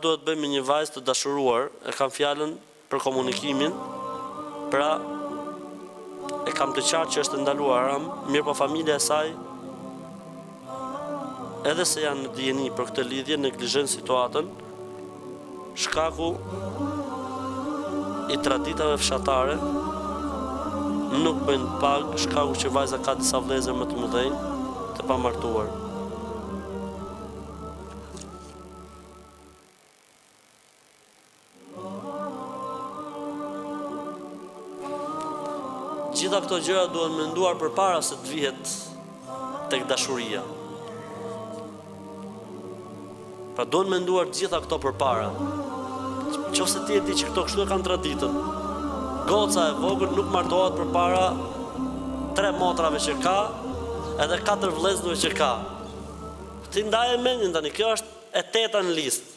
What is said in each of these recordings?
duhet bëjmë me një vajzë të dashuruar, e kam fjalën për komunikimin, pra e kam të qartë që është e ndaluar haram, mirëpo familja e saj Edhe se janë në dijeni për këtë lidhje neglizhojnë situatën shkaku i traditave fshatare nuk bëjnë pag shkaku që vajza ka disa vllezër më të mëdhenj të pamartuar. Gjitha këto gjëra duhen menduar përpara se të vihet tek dashuria. Pra duhen menduar gjitha këto përpara. Qoftë se ti e di që këto kështu e kanë traditën, goca e vogël nuk martohet përpara tre motrave që ka, edhe katër vëllezërve që ka. Ti ndaje mendjen tani, kjo është e teta në listë.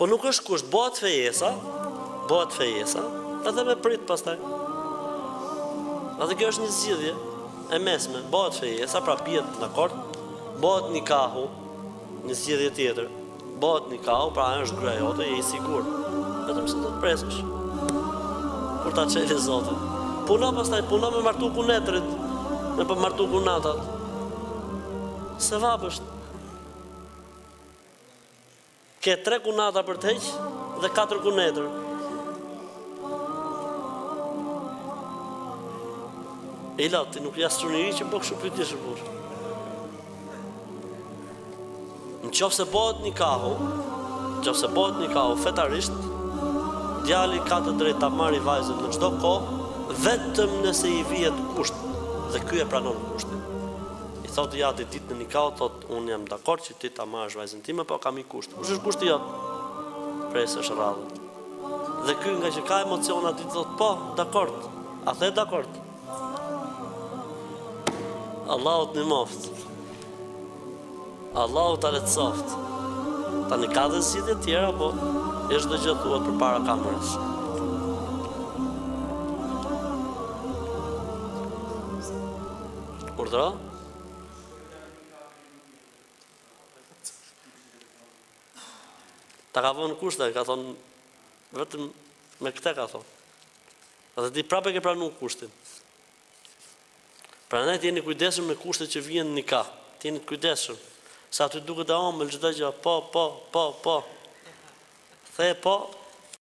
Po nuk është kusht, bëhet fejesa, bëhet fejesa, edhe me prit pastaj. Atë kjo është një zgjidhje e mesme, bëhet fejesa, pra biet dakord, bëhet nikahu, një zgjidhje tjetër, bëhet nikahu, pra është gruaja jote, je i sigurt, vetëm se do të presësh, kur ta çeli Zoti, puno pastaj, puno me martu kunetrit, me martu kunatat, se vabë është, Ke tre kunata për të hequr dhe katër kunetër. Ila, ti nuk je asi njeri që po kështu për disë burë. Në qoftë se bëhet nikahu, në qoftë se bëhet nikahu fetarisht, djali ka të drejtë ta marri vajzën në çdo kohë, vetëm nëse i vijet kusht dhe ky e pranon kushtin. I thotë i jati ditën e nikahut, thotë, Unë jam dakord që ti ta marrësh vajzën time, por kam një kusht. Kush është kushti jot? Presësh radhën. Dhe ky ngaqë ka emocion aty thotë po, dakord. A the dakord? Allahu të ndihmoftë. Allahu ta lehtësoftë. Tani ka dhe zgjidhje të tjera, po s'është çdo gjë thuhet përpara kamerës. Urdhro? Ta ka vënë kusht dhe, ka thonë, vetëm me këte ka thonë. Dhe ti prapë e ke pranu kushtin. Prandaj t'jeni kujdesshëm me kushtet që vihen në nikah, t'jeni të kujdesshëm. Se aty duket e omël çdo gjë, po, po, po, po. The, po,